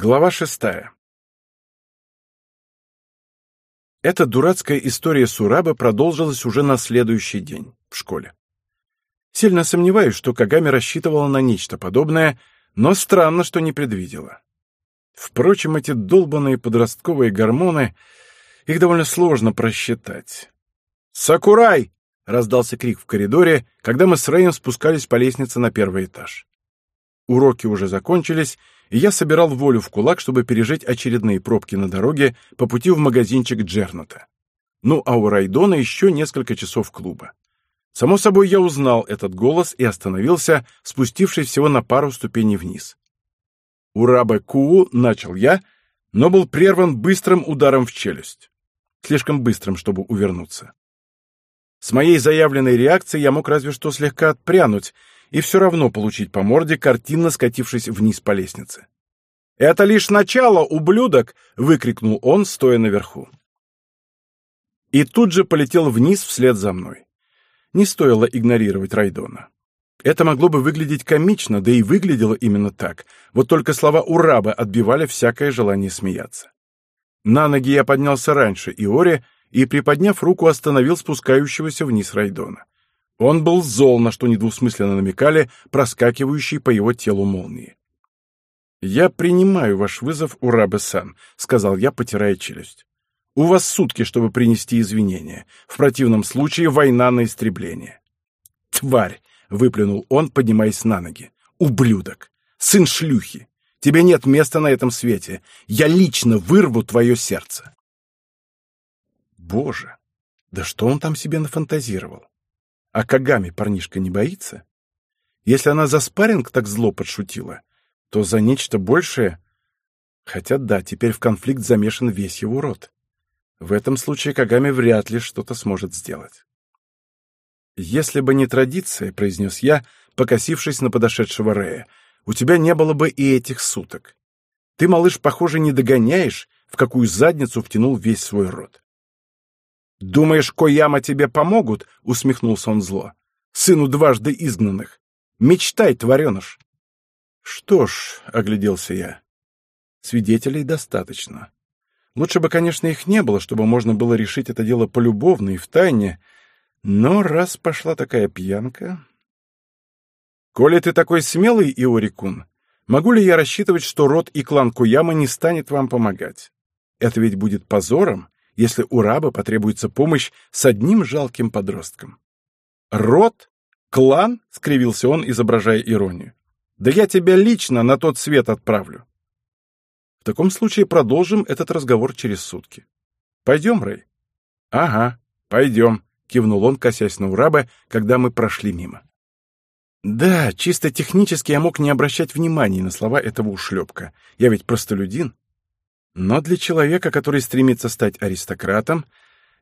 Глава шестая. Эта дурацкая история Сураба продолжилась уже на следующий день в школе. Сильно сомневаюсь, что Кагами рассчитывала на нечто подобное, но странно, что не предвидела. Впрочем, эти долбанные подростковые гормоны, их довольно сложно просчитать. «Сакурай!» — раздался крик в коридоре, когда мы с Рэем спускались по лестнице на первый этаж. Уроки уже закончились, и я собирал волю в кулак, чтобы пережить очередные пробки на дороге по пути в магазинчик Джерната. Ну, а у Райдона еще несколько часов клуба. Само собой, я узнал этот голос и остановился, спустившись всего на пару ступеней вниз. «Урабе Куу!» — начал я, но был прерван быстрым ударом в челюсть. Слишком быстрым, чтобы увернуться. С моей заявленной реакцией я мог разве что слегка отпрянуть, и все равно получить по морде, картинно скатившись вниз по лестнице. «Это лишь начало, ублюдок!» — выкрикнул он, стоя наверху. И тут же полетел вниз вслед за мной. Не стоило игнорировать Райдона. Это могло бы выглядеть комично, да и выглядело именно так, вот только слова «ураба» отбивали всякое желание смеяться. На ноги я поднялся раньше Иори и, приподняв руку, остановил спускающегося вниз Райдона. Он был зол, на что недвусмысленно намекали проскакивающие по его телу молнии. «Я принимаю ваш вызов, Урабе-сан», — сказал я, потирая челюсть. «У вас сутки, чтобы принести извинения. В противном случае война на истребление». «Тварь!» — выплюнул он, поднимаясь на ноги. «Ублюдок! Сын шлюхи! Тебе нет места на этом свете! Я лично вырву твое сердце!» Боже! Да что он там себе нафантазировал? А Кагами парнишка не боится? Если она за спарринг так зло подшутила, то за нечто большее... Хотя да, теперь в конфликт замешан весь его род. В этом случае Кагами вряд ли что-то сможет сделать. «Если бы не традиция», — произнес я, покосившись на подошедшего Рея, «у тебя не было бы и этих суток. Ты, малыш, похоже, не догоняешь, в какую задницу втянул весь свой род. «Думаешь, Кояма тебе помогут?» — усмехнулся он зло. «Сыну дважды изгнанных. Мечтай, твареныш!» «Что ж», — огляделся я, — «свидетелей достаточно. Лучше бы, конечно, их не было, чтобы можно было решить это дело полюбовно и втайне, но раз пошла такая пьянка...» «Коли ты такой смелый, Иорикун, могу ли я рассчитывать, что род и клан Куяма не станет вам помогать? Это ведь будет позором, если у раба потребуется помощь с одним жалким подростком. «Род? Клан?» — скривился он, изображая иронию. «Да я тебя лично на тот свет отправлю». В таком случае продолжим этот разговор через сутки. Пойдем, Рэй? Ага, пойдем, кивнул он, косясь на Ураба, когда мы прошли мимо. Да, чисто технически я мог не обращать внимания на слова этого ушлепка. Я ведь простолюдин. Но для человека, который стремится стать аристократом,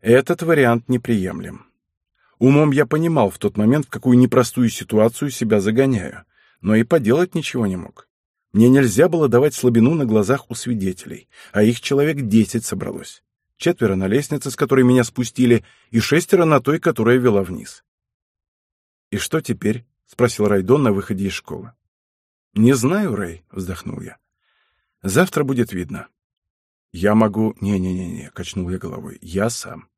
этот вариант неприемлем. Умом я понимал в тот момент, в какую непростую ситуацию себя загоняю, но и поделать ничего не мог. Мне нельзя было давать слабину на глазах у свидетелей, а их человек десять собралось. Четверо на лестнице, с которой меня спустили, и шестеро на той, которая вела вниз. «И что теперь?» — спросил Райдон на выходе из школы. «Не знаю, Рэй», — вздохнул я. «Завтра будет видно». «Я могу...» «Не-не-не-не», — качнул я головой. «Я сам.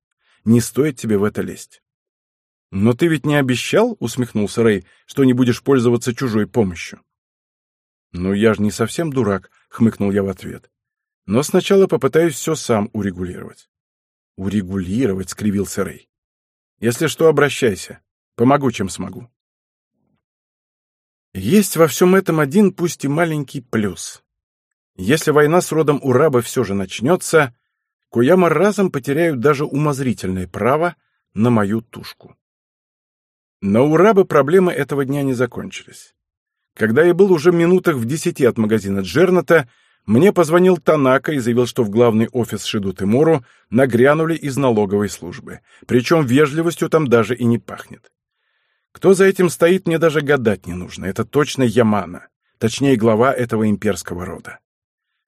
Не стоит тебе в это лезть». «Но ты ведь не обещал, — усмехнулся Рэй, — что не будешь пользоваться чужой помощью?» «Ну, я же не совсем дурак», — хмыкнул я в ответ. «Но сначала попытаюсь все сам урегулировать». «Урегулировать?» — скривился Рэй. «Если что, обращайся. Помогу, чем смогу». Есть во всем этом один, пусть и маленький плюс. Если война с родом Ураба все же начнется, Куяма разом потеряют даже умозрительное право на мою тушку. Но Урабы проблемы этого дня не закончились. Когда я был уже минутах в десяти от магазина Джерната, мне позвонил Танака и заявил, что в главный офис Шиду Тимуру нагрянули из налоговой службы. Причем вежливостью там даже и не пахнет. Кто за этим стоит, мне даже гадать не нужно. Это точно Ямана, точнее глава этого имперского рода.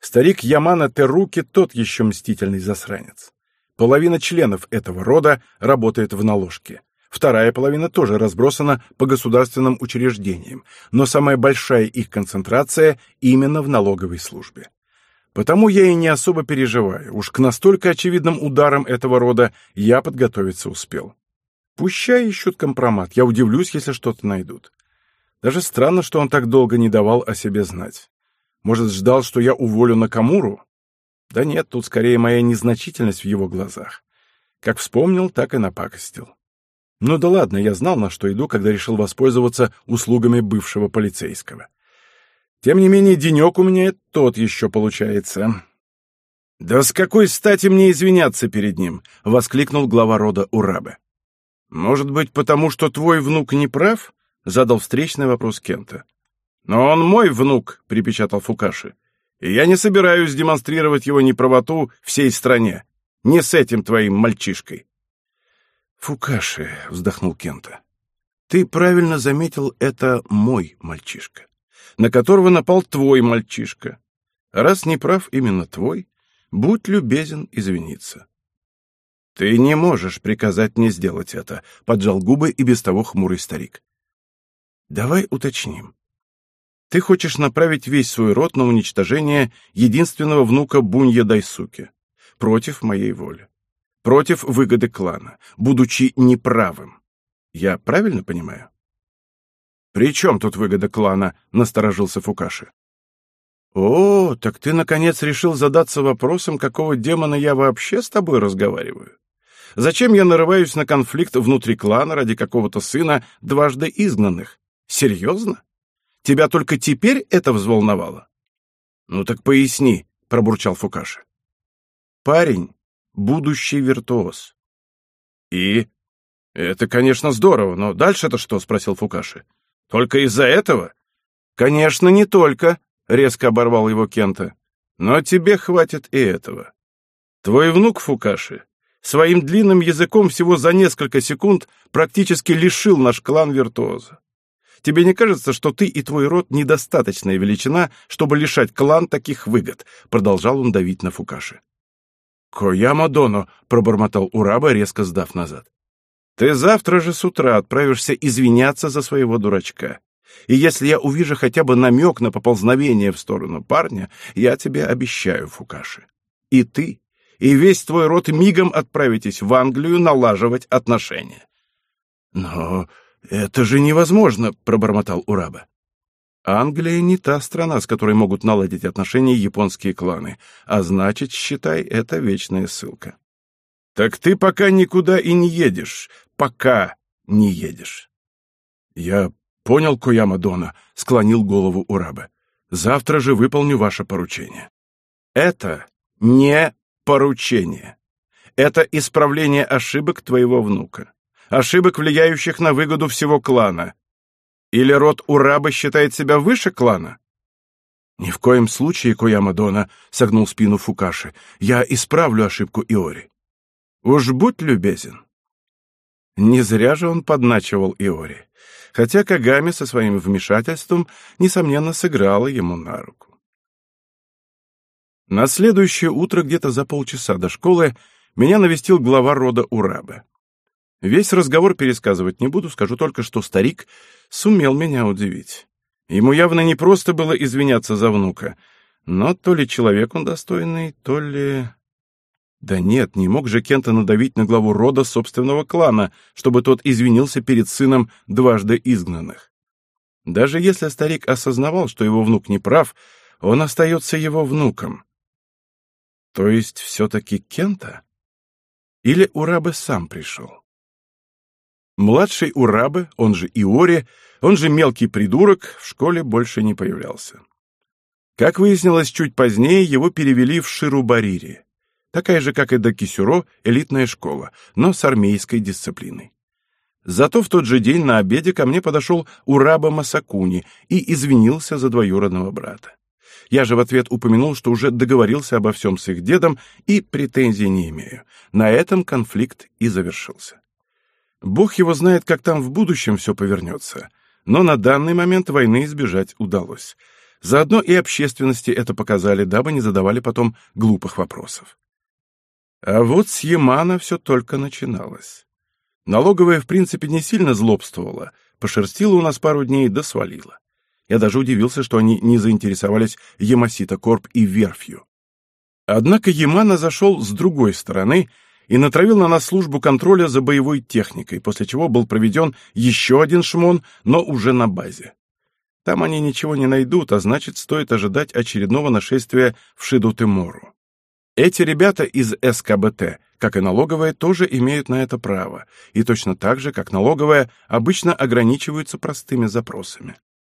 Старик Ямана Теруки тот еще мстительный засранец. Половина членов этого рода работает в наложке. Вторая половина тоже разбросана по государственным учреждениям, но самая большая их концентрация именно в налоговой службе. Потому я и не особо переживаю. Уж к настолько очевидным ударам этого рода я подготовиться успел. Пущай ищут компромат. Я удивлюсь, если что-то найдут. Даже странно, что он так долго не давал о себе знать. Может, ждал, что я уволю Накамуру? Да нет, тут скорее моя незначительность в его глазах. Как вспомнил, так и напакостил. Ну да ладно, я знал, на что иду, когда решил воспользоваться услугами бывшего полицейского. Тем не менее, денек у меня тот еще получается. «Да с какой стати мне извиняться перед ним?» — воскликнул глава рода Урабе. «Может быть, потому что твой внук не прав?» — задал встречный вопрос Кента. «Но он мой внук», — припечатал Фукаши. «И я не собираюсь демонстрировать его неправоту всей стране. Не с этим твоим мальчишкой». «Фукаши», — вздохнул Кента, — «ты правильно заметил, это мой мальчишка на которого напал твой мальчишка. Раз не прав именно твой, будь любезен извиниться. «Ты не можешь приказать мне сделать это», — поджал губы и без того хмурый старик. «Давай уточним. Ты хочешь направить весь свой род на уничтожение единственного внука Бунья Дайсуки, против моей воли, против выгоды клана, будучи неправым. Я правильно понимаю?» «При чем тут выгода клана?» — насторожился Фукаши. «О, так ты, наконец, решил задаться вопросом, какого демона я вообще с тобой разговариваю? Зачем я нарываюсь на конфликт внутри клана ради какого-то сына дважды изгнанных? Серьезно? Тебя только теперь это взволновало?» «Ну так поясни», — пробурчал Фукаши. «Парень — будущий виртуоз». «И?» «Это, конечно, здорово, но дальше-то что?» — спросил Фукаши. Только из-за этого? Конечно, не только, резко оборвал его Кента. Но тебе хватит и этого. Твой внук Фукаши своим длинным языком всего за несколько секунд практически лишил наш клан виртуоза. Тебе не кажется, что ты и твой род недостаточная величина, чтобы лишать клан таких выгод?» Продолжал он давить на Фукаши. «Кояма Доно», — пробормотал Ураба, резко сдав назад. Ты завтра же с утра отправишься извиняться за своего дурачка. И если я увижу хотя бы намек на поползновение в сторону парня, я тебе обещаю, Фукаши. И ты, и весь твой род мигом отправитесь в Англию налаживать отношения. Но это же невозможно, пробормотал Ураба. Англия не та страна, с которой могут наладить отношения японские кланы, а значит, считай, это вечная ссылка. Так ты пока никуда и не едешь, пока не едешь. Я понял, Куяма Дона, склонил голову Ураба. Завтра же выполню ваше поручение. Это не поручение. Это исправление ошибок твоего внука. Ошибок, влияющих на выгоду всего клана. Или род Ураба считает себя выше клана? Ни в коем случае, Кояма Дона, согнул спину Фукаши. Я исправлю ошибку Иори. Уж будь любезен. Не зря же он подначивал Иори, хотя Кагами со своим вмешательством, несомненно, сыграла ему на руку. На следующее утро, где-то за полчаса до школы, меня навестил глава рода Урабе. Весь разговор пересказывать не буду, скажу только, что старик сумел меня удивить. Ему явно не просто было извиняться за внука, но то ли человек он достойный, то ли... Да нет, не мог же Кента надавить на главу рода собственного клана, чтобы тот извинился перед сыном дважды изгнанных. Даже если старик осознавал, что его внук не прав, он остается его внуком. То есть все-таки Кента? Или Урабе сам пришел? Младший Урабе, он же Иори, он же мелкий придурок, в школе больше не появлялся. Как выяснилось чуть позднее, его перевели в Ширубарири такая же, как и до Кисюро, элитная школа, но с армейской дисциплиной. Зато в тот же день на обеде ко мне подошел Ураба Масакуни и извинился за двоюродного брата. Я же в ответ упомянул, что уже договорился обо всем с их дедом и претензий не имею. На этом конфликт и завершился. Бог его знает, как там в будущем все повернется, но на данный момент войны избежать удалось. Заодно и общественности это показали, дабы не задавали потом глупых вопросов. А вот с Ямана все только начиналось. Налоговая, в принципе, не сильно злобствовала, пошерстила у нас пару дней да свалила. Я даже удивился, что они не заинтересовались Ямасита Корп и верфью. Однако Ямана зашел с другой стороны и натравил на нас службу контроля за боевой техникой, после чего был проведен еще один шмон, но уже на базе. Там они ничего не найдут, а значит, стоит ожидать очередного нашествия в Шиду-Тимору. Эти ребята из СКБТ, как и налоговая, тоже имеют на это право, и точно так же, как налоговая, обычно ограничиваются простыми запросами.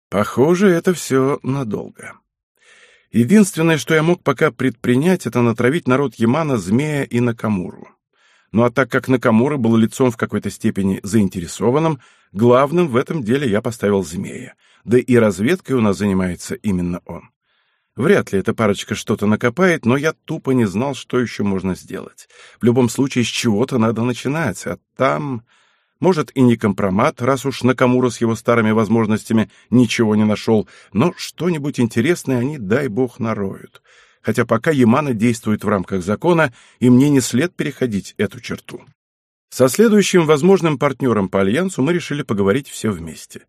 Похоже, это все надолго. Единственное, что я мог пока предпринять, это натравить народ Ямана, Змея и Накамуру. Ну а так как Накамура был лицом в какой-то степени заинтересованным, главным в этом деле я поставил Змея. Да и разведкой у нас занимается именно он. Вряд ли эта парочка что-то накопает, но я тупо не знал, что еще можно сделать. В любом случае, с чего-то надо начинать, а там... Может, и не компромат, раз уж Накамура с его старыми возможностями ничего не нашел, но что-нибудь интересное они, дай бог, нароют хотя пока Ямана действует в рамках закона, и мне не след переходить эту черту. Со следующим возможным партнером по Альянсу мы решили поговорить все вместе.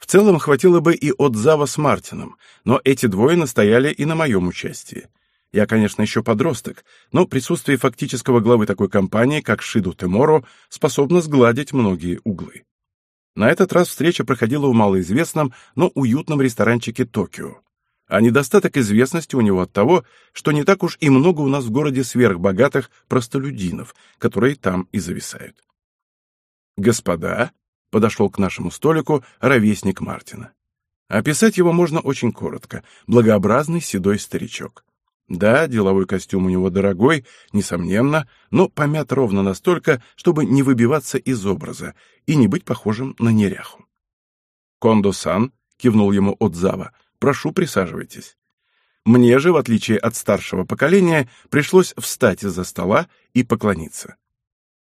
В целом хватило бы и от Зава с Мартином, но эти двое настояли и на моем участии. Я, конечно, еще подросток, но присутствие фактического главы такой компании, как Шиду Теморо, способно сгладить многие углы. На этот раз встреча проходила в малоизвестном, но уютном ресторанчике Токио а недостаток известности у него от того, что не так уж и много у нас в городе сверхбогатых простолюдинов, которые там и зависают. «Господа», — подошел к нашему столику ровесник Мартина. Описать его можно очень коротко. Благообразный седой старичок. Да, деловой костюм у него дорогой, несомненно, но помят ровно настолько, чтобы не выбиваться из образа и не быть похожим на неряху. «Кондо-сан», — кивнул ему Отзава, — Прошу, присаживайтесь. Мне же, в отличие от старшего поколения, пришлось встать из-за стола и поклониться.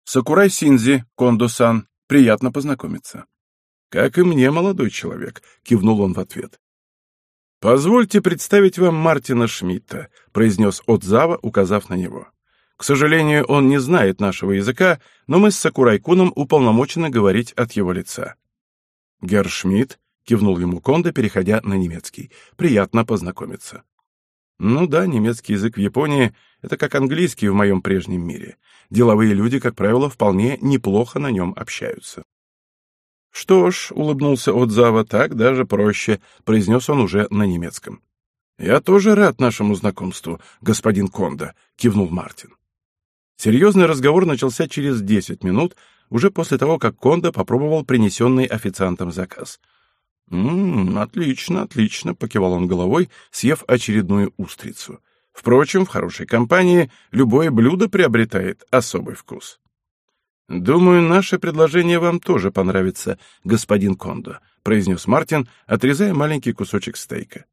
Сакурай Синзи, Кондо-сан, приятно познакомиться. Как и мне, молодой человек, кивнул он в ответ. Позвольте представить вам Мартина Шмидта, произнес Отзава, указав на него. К сожалению, он не знает нашего языка, но мы с Сакурай-куном уполномочены говорить от его лица. Герр Шмидт — кивнул ему Кондо, переходя на немецкий. «Приятно познакомиться». Ну да, немецкий язык в Японии — это как английский в моем прежнем мире. Деловые люди, как правило, вполне неплохо на нем общаются. «Что ж», — улыбнулся Отзава, — «так даже проще», — произнес он уже на немецком. «Я тоже рад нашему знакомству, господин Кондо», — кивнул Мартин. Серьезный разговор начался через десять минут, уже после того, как Кондо попробовал принесенный официантом заказ — «М-м, отлично, отлично», — покивал он головой, съев очередную устрицу. «Впрочем, в хорошей компании любое блюдо приобретает особый вкус». «Думаю, наше предложение вам тоже понравится, господин Кондо», — произнес Мартин, отрезая маленький кусочек стейка.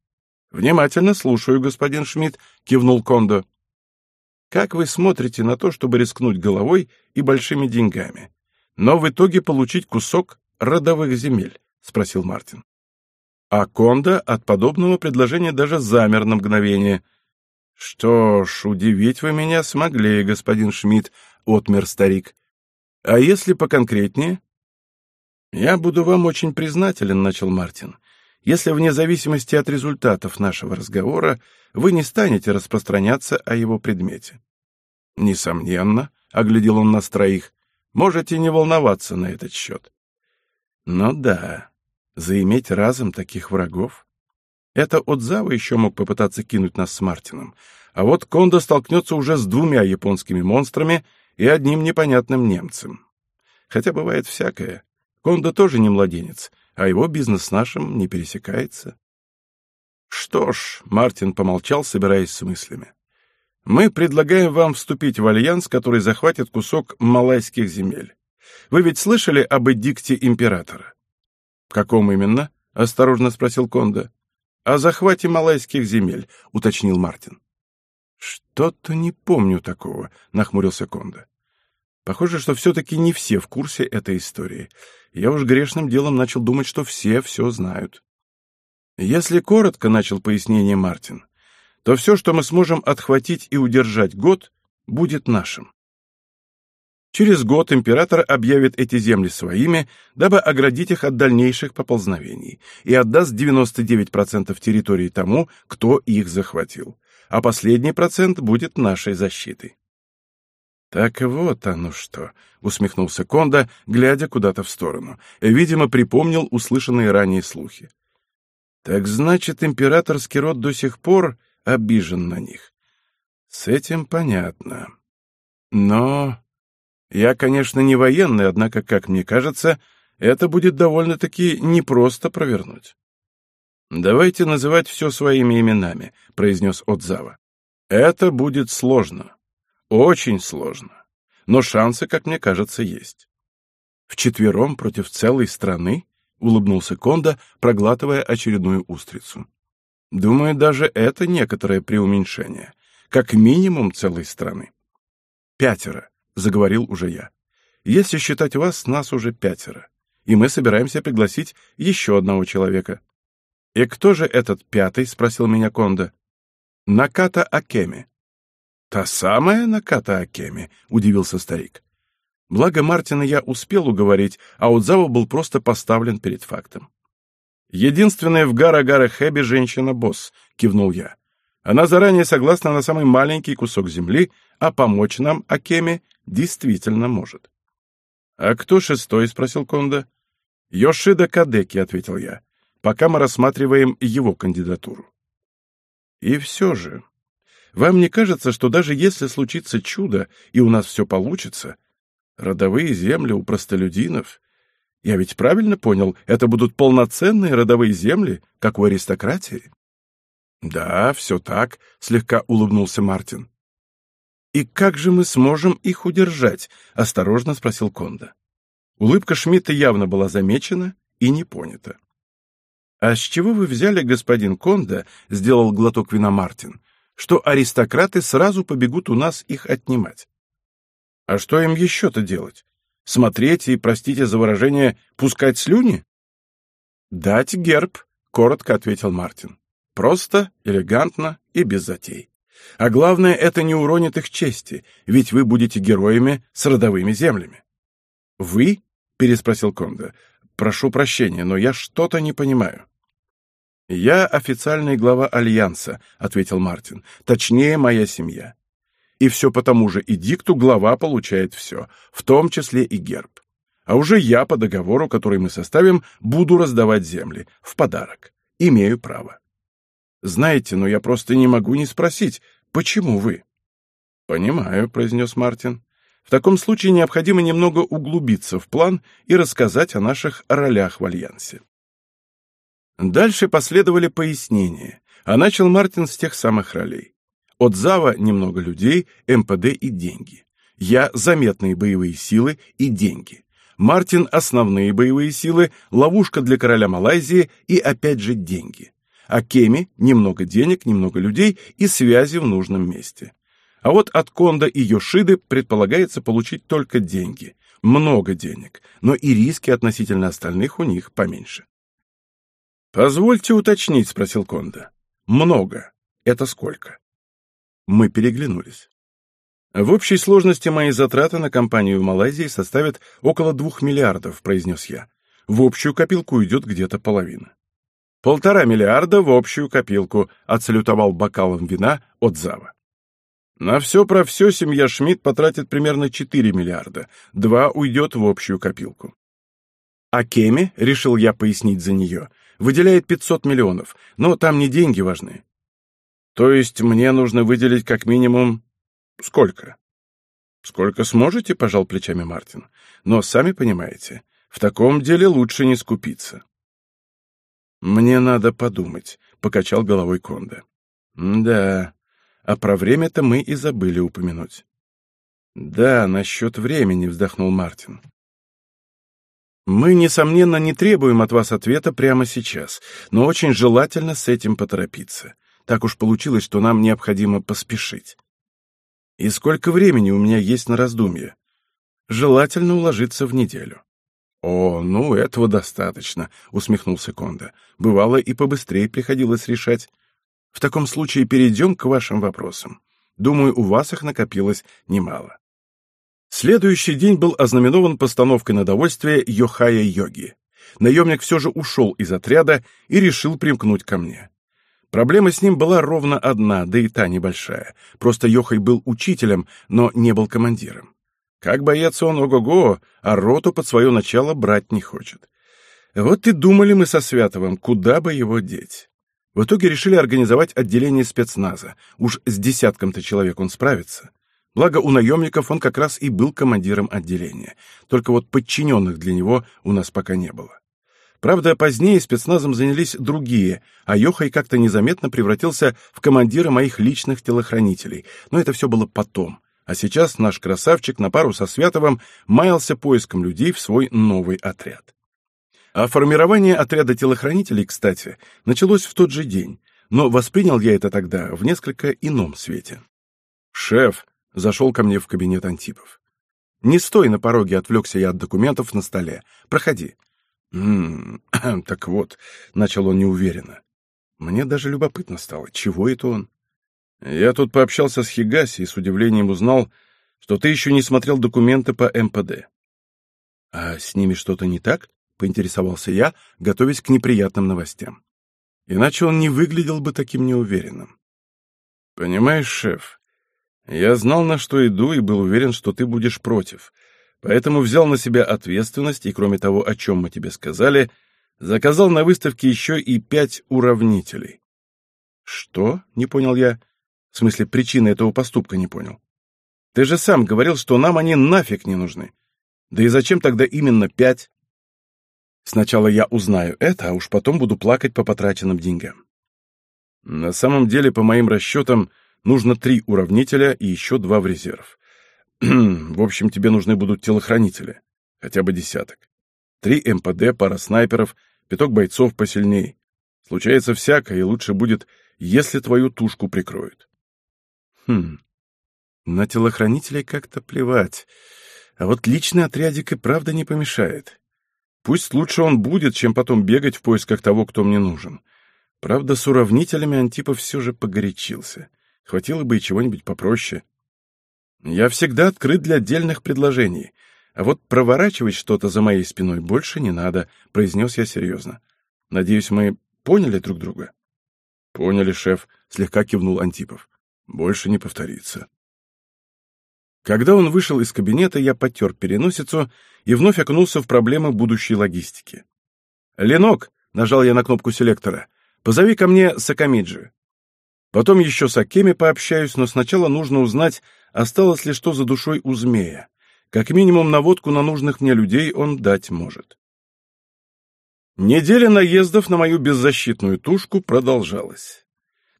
«Внимательно слушаю, господин Шмидт», — кивнул Кондо. «Как вы смотрите на то, чтобы рискнуть головой и большими деньгами, но в итоге получить кусок родовых земель?» — спросил Мартин. А Конда от подобного предложения даже замер на мгновение. «Что ж, удивить вы меня смогли, господин Шмидт», — отмер старик. «А если поконкретнее?» «Я буду вам очень признателен», — начал Мартин, «если вне зависимости от результатов нашего разговора вы не станете распространяться о его предмете». «Несомненно», — оглядел он нас троих, — «можете не волноваться на этот счет». «Ну да, Заиметь разом таких врагов? Это Отзава еще мог попытаться кинуть нас с Мартином, а вот Кондо столкнется уже с двумя японскими монстрами и одним непонятным немцем. Хотя бывает всякое. Кондо тоже не младенец, а его бизнес с нашим не пересекается. Что ж, Мартин помолчал, собираясь с мыслями. Мы предлагаем вам вступить в альянс, который захватит кусок малайских земель. Вы ведь слышали об эдикте императора? «Каком именно?» — осторожно спросил Конда. «О захвате малайских земель», — уточнил Мартин. «Что-то не помню такого», — нахмурился Конда. «Похоже, что все-таки не все в курсе этой истории. Я уж грешным делом начал думать, что все все знают». «Если коротко», — начал пояснение Мартин, «то все, что мы сможем отхватить и удержать год, будет нашим. Через год император объявит эти земли своими, дабы оградить их от дальнейших поползновений, и отдаст 99% территории тому, кто их захватил, а последний процент будет нашей защитой. «Так вот оно что», — усмехнулся Конда, глядя куда-то в сторону. Видимо, припомнил услышанные ранее слухи. «Так значит, императорский род до сих пор обижен на них. С этим понятно. Но я, конечно, не военный, однако, как мне кажется, это будет довольно-таки непросто провернуть. «Давайте называть все своими именами», — произнес Отзава. «Это будет сложно. Очень сложно. Но шансы, как мне кажется, есть». «Вчетвером против целой страны?» — улыбнулся Конда, проглатывая очередную устрицу. «Думаю, даже это некоторое преуменьшение. Как минимум целой страны». «Пятеро. — заговорил уже я. «Если считать вас, нас уже пятеро, и мы собираемся пригласить еще одного человека». «И кто же этот пятый?» — спросил меня Конда. «Наката Акеми». «Та самая Наката Акеми?» — удивился старик. Благо Мартина я успел уговорить, а Удзава был просто поставлен перед фактом. «Единственная в Гара-Гара Хэби женщина-босс», — кивнул я. «Она заранее согласна на самый маленький кусок земли, а помочь нам, Акеми, действительно может. «А кто шестой?» — спросил Конда. «Йошида Кадеки», — ответил я, «пока мы рассматриваем его кандидатуру». «И все же, вам не кажется, что даже если случится чудо, и у нас все получится, родовые земли у простолюдинов... Я ведь правильно понял, это будут полноценные родовые земли, как у аристократии?» «Да, все так», — слегка улыбнулся Мартин. «И как же мы сможем их удержать?» — осторожно спросил Конда. Улыбка Шмидта явно была замечена и не понята. «А с чего вы взяли, господин Конда?» — сделал глоток вина Мартин, «что аристократы сразу побегут у нас их отнимать?» «А что им еще-то делать? Смотреть и, простите за выражение, пускать слюни?» «Дать герб», — коротко ответил Мартин. «Просто, элегантно и без затей». А главное, это не уронит их чести, ведь вы будете героями с родовыми землями. «Вы?» — переспросил Конда. «Прошу прощения, но я что-то не понимаю». «Я официальный глава Альянса», — ответил Мартин. «Точнее, моя семья. И все по тому же эдикту глава получает все, в том числе и герб. А уже я, по договору, который мы составим, буду раздавать земли, в подарок. Имею право. Знаете, но я просто не могу не спросить, почему вы? Понимаю, произнес Мартин. В таком случае необходимо немного углубиться в план и рассказать о наших ролях в Альянсе. Дальше последовали пояснения, а начал Мартин с тех самых ролей. От Зава немного людей, МПД и деньги. Я заметные боевые силы и деньги. Мартин – основные боевые силы, ловушка для короля Малайзии и опять же деньги а Кеми – немного денег, немного людей и связи в нужном месте. А вот от Конда и Йошиды предполагается получить только деньги. Много денег, но и риски относительно остальных у них поменьше. «Позвольте уточнить», — спросил Конда. «Много. Это сколько?» Мы переглянулись. «В общей сложности мои затраты на компанию в Малайзии составят около двух миллиардов», — произнес я. «В общую копилку уйдет где-то половина». Полтора миллиарда в общую копилку, отсалютовал бокалом вина от Зава. На все про все семья Шмидт потратит примерно 4 миллиарда, два уйдет в общую копилку. А Кеми, решил я пояснить за нее, выделяет 500 миллионов, но там не деньги важны. То есть мне нужно выделить как минимум... Сколько? Сколько сможете, пожал плечами Мартин. Но сами понимаете, в таком деле лучше не скупиться. «Мне надо подумать», — покачал головой Конда. «Да, а про время-то мы и забыли упомянуть». «Да, насчет времени», — вздохнул Мартин. «Мы, несомненно, не требуем от вас ответа прямо сейчас, но очень желательно с этим поторопиться. Так уж получилось, что нам необходимо поспешить. И сколько времени у меня есть на раздумье? Желательно уложиться в неделю». «О, ну, этого достаточно», — усмехнулся Конда. «Бывало, и побыстрее приходилось решать. В таком случае перейдем к вашим вопросам. Думаю, у вас их накопилось немало». Следующий день был ознаменован постановкой на довольствие Йохая-йоги. Наемник все же ушел из отряда и решил примкнуть ко мне. Проблема с ним была ровно одна, да и та небольшая. Просто Йохай был учителем, но не был командиром. Как боец он, ого-го, а роту под свое начало брать не хочет. Вот и думали мы со Святовым, куда бы его деть. В итоге решили организовать отделение спецназа. Уж с десятком-то человек он справится. Благо, у наемников он как раз и был командиром отделения. Только вот подчиненных для него у нас пока не было. Правда, позднее спецназом занялись другие, а Йохай как-то незаметно превратился в командира моих личных телохранителей. Но это все было потом. А сейчас наш красавчик на пару со Святовым маялся поиском людей в свой новый отряд. А формирование отряда телохранителей, кстати, началось в тот же день, но воспринял я это тогда в несколько ином свете. «Шеф!» — зашел ко мне в кабинет Антипов. «Не стой на пороге», — отвлекся я от документов на столе. «Проходи». «М -м, так вот», — начал он неуверенно. Мне даже любопытно стало, чего это он? Я тут пообщался с Хигаси и с удивлением узнал, что ты еще не смотрел документы по МПД. А с ними что-то не так? поинтересовался я, готовясь к неприятным новостям. Иначе он не выглядел бы таким неуверенным. Понимаешь, шеф, я знал, на что иду, и был уверен, что ты будешь против. Поэтому взял на себя ответственность, и кроме того, о чем мы тебе сказали, заказал на выставке еще и пять уравнителей. Что? Не понял я. В смысле, причины этого поступка не понял. Ты же сам говорил, что нам они нафиг не нужны. Да и зачем тогда именно пять? Сначала я узнаю это, а уж потом буду плакать по потраченным деньгам. На самом деле, по моим расчетам, нужно три уравнителя и еще два в резерв. в общем, тебе нужны будут телохранители. Хотя бы десяток. Три МПД, пара снайперов, пяток бойцов посильней. Случается всякое, и лучше будет, если твою тушку прикроют. Хм, на телохранителей как-то плевать. А вот личный отрядик и правда не помешает. Пусть лучше он будет, чем потом бегать в поисках того, кто мне нужен. Правда, с уравнителями Антипов все же погорячился. Хватило бы и чего-нибудь попроще. Я всегда открыт для отдельных предложений, а вот проворачивать что-то за моей спиной больше не надо, — произнес я серьезно. Надеюсь, мы поняли друг друга? — Поняли, шеф, — слегка кивнул Антипов. — Больше не повторится. Когда он вышел из кабинета, я потер переносицу и вновь окунулся в проблемы будущей логистики. «Ленок!» — нажал я на кнопку селектора. «Позови ко мне Сакамиджи». Потом еще с Акеми пообщаюсь, но сначала нужно узнать, осталось ли что за душой у змея. Как минимум наводку на нужных мне людей он дать может. Неделя наездов на мою беззащитную тушку продолжалась.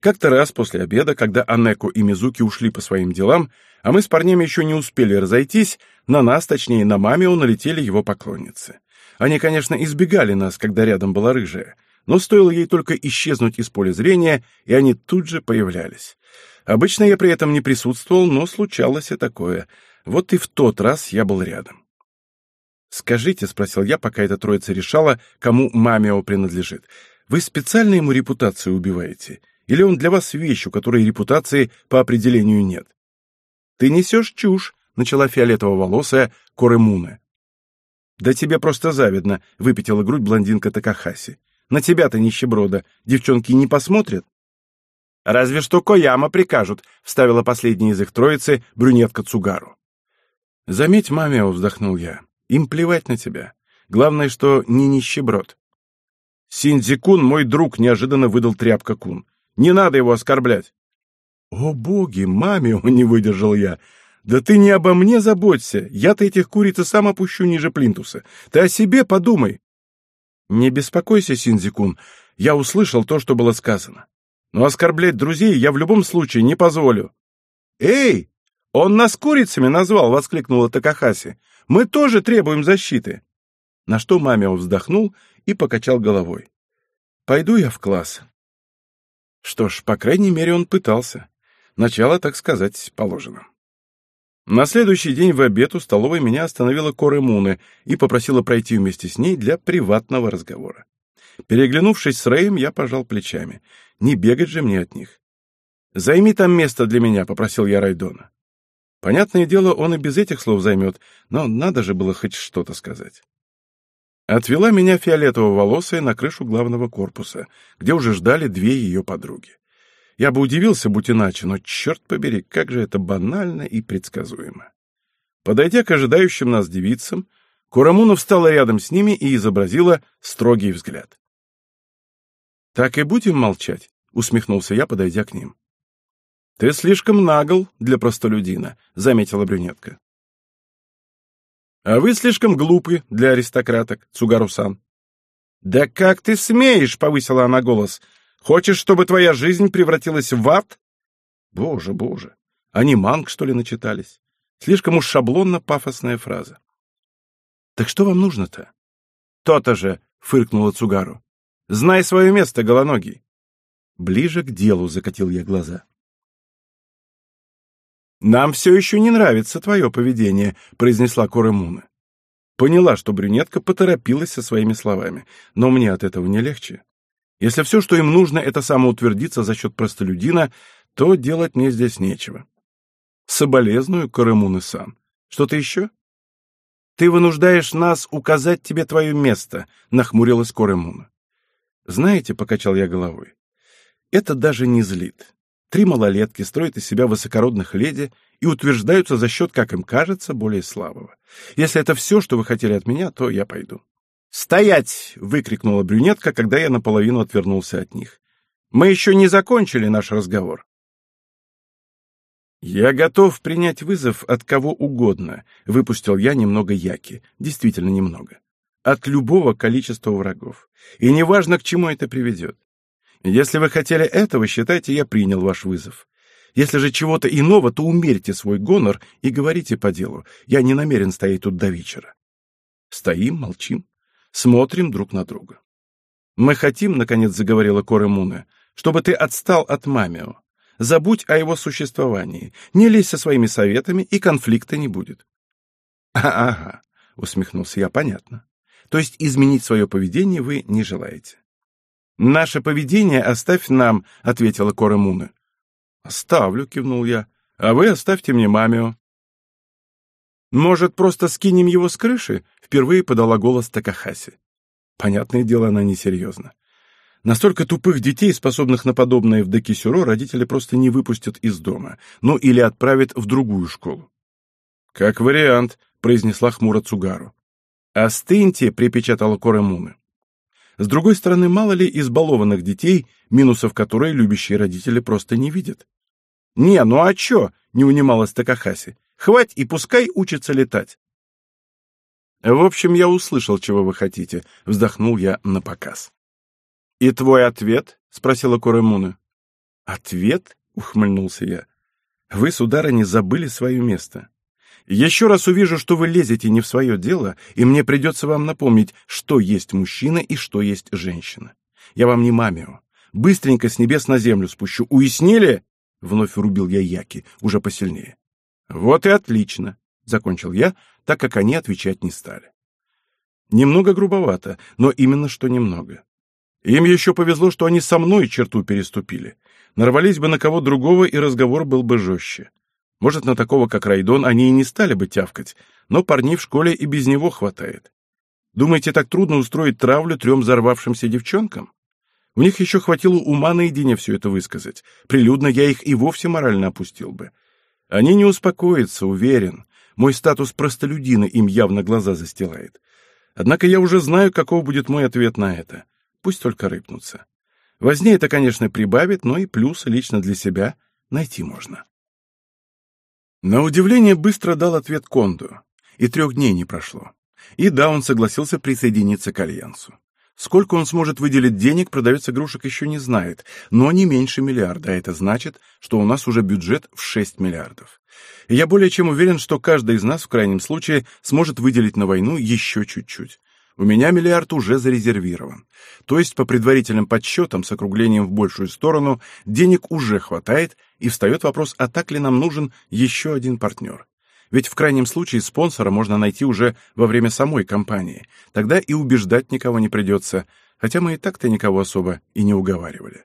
Как-то раз после обеда, когда Анеко и Мизуки ушли по своим делам, а мы с парнями еще не успели разойтись, на нас, точнее на Мамио, налетели его поклонницы. Они, конечно, избегали нас, когда рядом была рыжая, но стоило ей только исчезнуть из поля зрения, и они тут же появлялись. Обычно я при этом не присутствовал, но случалось и такое. Вот и в тот раз я был рядом. «Скажите», — спросил я, пока эта троица решала, кому Мамио принадлежит, — «вы специально ему репутацию убиваете? Или он для вас вещь, у которой репутации по определению нет? Ты несешь чушь, начала фиолетово-волосая Коремуна. Да тебе просто завидно, выпятила грудь блондинка Такахаси. На тебя-то нищеброда, девчонки не посмотрят. Разве что Кояма прикажут, вставила последняя из их троицы брюнетка Цугару. Заметь, мамео, вздохнул я, им плевать на тебя. Главное, что не нищеброд. Синдзи-кун, мой друг, неожиданно выдал тряпка-кун. Не надо его оскорблять. О, боги, маме, не выдержал я. Да ты не обо мне заботься. Я-то этих куриц и сам опущу ниже плинтуса. Ты о себе подумай. Не беспокойся, Синзикун. Я услышал то, что было сказано. Но оскорблять друзей я в любом случае не позволю. Эй, он нас курицами назвал, воскликнула Такахаси. Мы тоже требуем защиты. На что Мамио вздохнул и покачал головой. Пойду я в класс. Что ж, по крайней мере, он пытался. Начало, так сказать, положено. На следующий день в обед у столовой меня остановила Коры Муны и попросила пройти вместе с ней для приватного разговора. Переглянувшись с Рэем, я пожал плечами. Не бегать же мне от них. «Займи там место для меня», — попросил я Райдона. Понятное дело, он и без этих слов займет, но надо же было хоть что-то сказать. Отвела меня фиолетово-волосая на крышу главного корпуса, где уже ждали две ее подруги. Я бы удивился, будь иначе, но, черт побери, как же это банально и предсказуемо. Подойдя к ожидающим нас девицам, Курамуна встала рядом с ними и изобразила строгий взгляд. «Так и будем молчать?» — усмехнулся я, подойдя к ним. «Ты слишком нагл для простолюдина», — заметила брюнетка. «А вы слишком глупы для аристократок, Цугарусан». «Да как ты смеешь?» — повысила она голос. «Хочешь, чтобы твоя жизнь превратилась в ад?» «Боже, боже! Они манг, что ли, начитались? Слишком уж шаблонно-пафосная фраза». «Так что вам нужно-то?» «То-то же!» — фыркнула Цугару. «Знай свое место, голоногий!» Ближе к делу закатил я глаза. «Нам все еще не нравится твое поведение», — произнесла Коремуна. Поняла, что брюнетка поторопилась со своими словами, но мне от этого не легче. Если все, что им нужно, это самоутвердиться за счет простолюдина, то делать мне здесь нечего. Соболезную, Коремуны-сан. Что-то еще? Ты вынуждаешь нас указать тебе твое место, нахмурилась Коремуна. Знаете, покачал я головой, это даже не злит. Три малолетки строят из себя высокородных леди и утверждаются за счет, как им кажется, более слабого. Если это все, что вы хотели от меня, то я пойду. «Стоять!» — выкрикнула брюнетка, когда я наполовину отвернулся от них. «Мы еще не закончили наш разговор». «Я готов принять вызов от кого угодно», — выпустил я немного яки, действительно немного. «От любого количества врагов. И неважно, к чему это приведет. Если вы хотели этого, считайте, я принял ваш вызов. Если же чего-то иного, то умерьте свой гонор и говорите по делу. Я не намерен стоять тут до вечера. Стоим, молчим, смотрим друг на друга. Мы хотим, наконец заговорила Кора Муна, чтобы ты отстал от Мамио. Забудь о его существовании, не лезь со своими советами, и конфликта не будет. «Ага», — усмехнулся я, — «понятно. То есть изменить свое поведение вы не желаете?» «Наше поведение оставь нам», — ответила Кора Муна. «Оставлю», — кивнул я. «А вы оставьте мне мамио». «Может, просто скинем его с крыши?» — впервые подала голос Такахаси. Понятное дело, она несерьезна. Настолько тупых детей, способных на подобное в Декисюро, родители просто не выпустят из дома, ну или отправят в другую школу. «Как вариант», — произнесла хмуро Цугару. «Остыньте», — припечатала Коремуна. С другой стороны, мало ли избалованных детей, минусов которые любящие родители просто не видят. «Не, ну а чё?» — не унималась Такахаси. «Хвать и пускай учится летать». «В общем, я услышал, чего вы хотите», — вздохнул я на показ. «И твой ответ?» — спросила Коремуна. «Ответ?» — ухмыльнулся я. «Вы, сударыня, забыли свое место. Еще раз увижу, что вы лезете не в свое дело, и мне придется вам напомнить, что есть мужчина и что есть женщина. Я вам не мамио. Быстренько с небес на землю спущу. Уяснили?» Вновь урубил я Яки, уже посильнее. «Вот и отлично», — закончил я, так как они отвечать не стали. Немного грубовато, но именно что немного. Им еще повезло, что они со мной черту переступили. Нарвались бы на кого другого, и разговор был бы жестче. Может, на такого, как Райдон, они и не стали бы тявкать, но парней в школе и без него хватает. Думаете, так трудно устроить травлю трем взорвавшимся девчонкам? У них еще хватило ума наедине все это высказать. Прилюдно я их и вовсе морально опустил бы. Они не успокоятся, уверен. Мой статус простолюдина им явно глаза застилает. Однако я уже знаю, каков будет мой ответ на это. Пусть только рыпнутся. Возне это, конечно, прибавит, но и плюсы лично для себя найти можно. На удивление быстро дал ответ Конду, и трех дней не прошло. И да, он согласился присоединиться к Альянсу. Сколько он сможет выделить денег, продавец игрушек еще не знает, но не меньше миллиарда, а это значит, что у нас уже бюджет в 6 миллиардов. И я более чем уверен, что каждый из нас в крайнем случае сможет выделить на войну еще чуть-чуть. У меня миллиард уже зарезервирован. То есть, по предварительным подсчетам, с округлением в большую сторону, денег уже хватает, и встает вопрос, а так ли нам нужен еще один партнер. Ведь в крайнем случае спонсора можно найти уже во время самой кампании. Тогда и убеждать никого не придется, хотя мы и так-то никого особо и не уговаривали.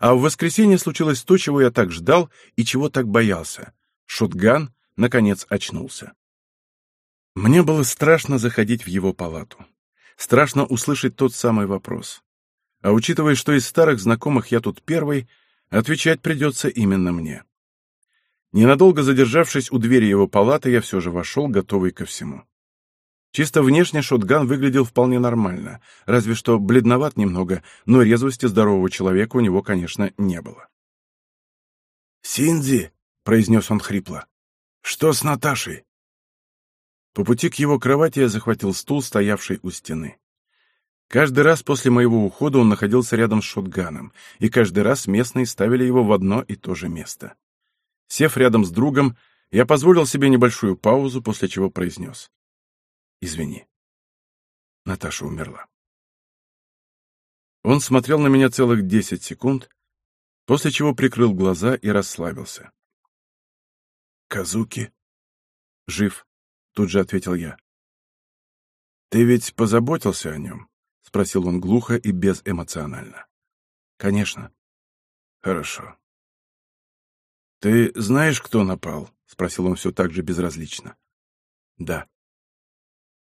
А в воскресенье случилось то, чего я так ждал и чего так боялся. Шутган наконец очнулся. Мне было страшно заходить в его палату. Страшно услышать тот самый вопрос. А учитывая, что из старых знакомых я тут первый, отвечать придется именно мне. Ненадолго задержавшись у двери его палаты, я все же вошел, готовый ко всему. Чисто внешне шотган выглядел вполне нормально, разве что бледноват немного, но резвости здорового человека у него, конечно, не было. «Синди!» — произнес он хрипло. «Что с Наташей?» По пути к его кровати я захватил стул, стоявший у стены. Каждый раз после моего ухода он находился рядом с шотганом, и каждый раз местные ставили его в одно и то же место. Сев рядом с другом, я позволил себе небольшую паузу, после чего произнес. «Извини. Наташа умерла». Он смотрел на меня целых десять секунд, после чего прикрыл глаза и расслабился. «Казуки?» «Жив», — тут же ответил я. «Ты ведь позаботился о нем?» — спросил он глухо и безэмоционально. «Конечно». «Хорошо. Ты знаешь, кто напал?» — спросил он все так же безразлично. «Да».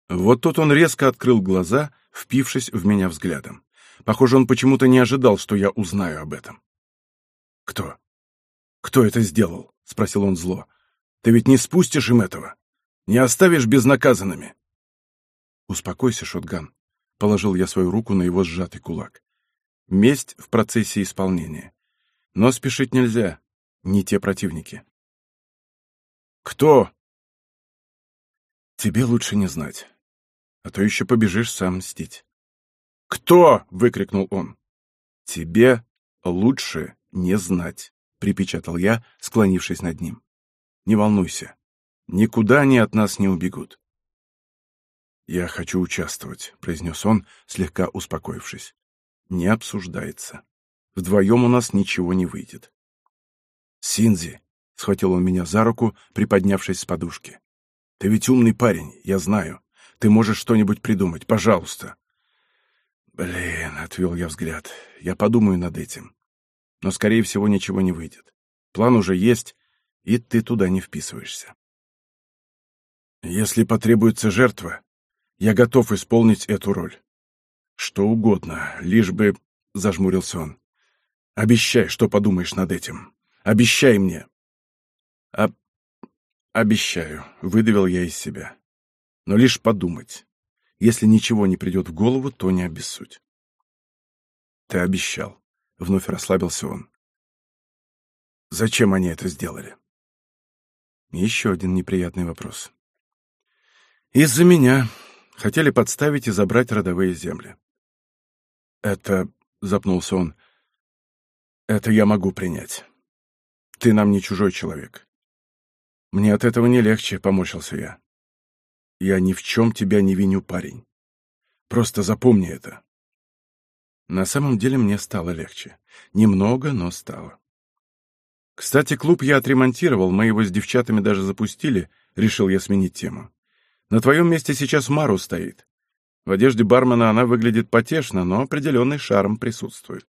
Вот тут он резко открыл глаза, впившись в меня взглядом. Похоже, он почему-то не ожидал, что я узнаю об этом. «Кто? Кто это сделал?» — спросил он зло. «Ты ведь не спустишь им этого? Не оставишь безнаказанными?» «Успокойся, Шотган», — положил я свою руку на его сжатый кулак. «Месть в процессе исполнения. Но спешить нельзя. Не те противники». «Кто?» «Тебе лучше не знать. А то еще побежишь сам мстить». «Кто?» — выкрикнул он. «Тебе лучше не знать», — припечатал я, склонившись над ним. «Не волнуйся. Никуда они от нас не убегут». «Я хочу участвовать», — произнес он, слегка успокоившись. «Не обсуждается. Вдвоем у нас ничего не выйдет». «Синзи», — схватил он меня за руку, приподнявшись с подушки. «Ты ведь умный парень, я знаю. Ты можешь что-нибудь придумать, пожалуйста». «Блин», — отвел я взгляд, — «я подумаю над этим но, скорее всего, ничего не выйдет. План уже есть, и ты туда не вписываешься. Если потребуется жертва, я готов исполнить эту роль. Что угодно, лишь бы... — зажмурился он. Обещай, что подумаешь над этим. Обещай мне. А... Обещаю, — выдавил я из себя. Но лишь подумать. Если ничего не придет в голову, то не обессудь. Ты обещал. Вновь расслабился он. Зачем они это сделали? Еще один неприятный вопрос. Из-за меня хотели подставить и забрать родовые земли. Это, запнулся он, это я могу принять. Ты нам не чужой человек. Мне от этого не легче, поморщился я. Я ни в чем тебя не виню, парень. Просто запомни это. На самом деле мне стало легче. Немного, но стало. Кстати, клуб я отремонтировал, мы его с девчатами даже запустили, решил я сменить тему. На твоем месте сейчас Мару стоит. В одежде бармена она выглядит потешно, но определенный шарм присутствует.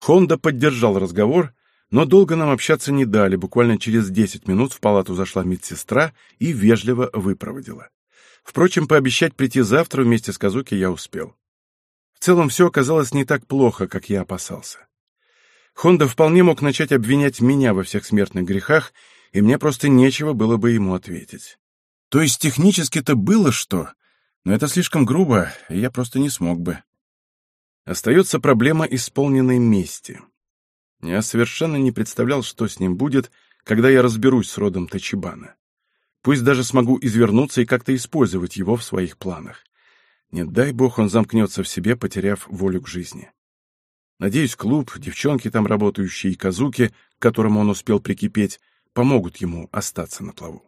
Хонда поддержал разговор, но долго нам общаться не дали, буквально через 10 минут в палату зашла медсестра и вежливо выпроводила. Впрочем, пообещать прийти завтра вместе с Казуки я успел. В целом все оказалось не так плохо, как я опасался. Хонда вполне мог начать обвинять меня во всех смертных грехах, и мне просто нечего было бы ему ответить. То есть технически-то было что, но это слишком грубо, и я просто не смог бы. Остается проблема исполненной мести. Я совершенно не представлял, что с ним будет, когда я разберусь с родом Тачибана. Пусть даже смогу извернуться и как-то использовать его в своих планах. Не дай бог он замкнется в себе, потеряв волю к жизни. Надеюсь, клуб, девчонки там работающие и казуки, к которому он успел прикипеть, помогут ему остаться на плаву.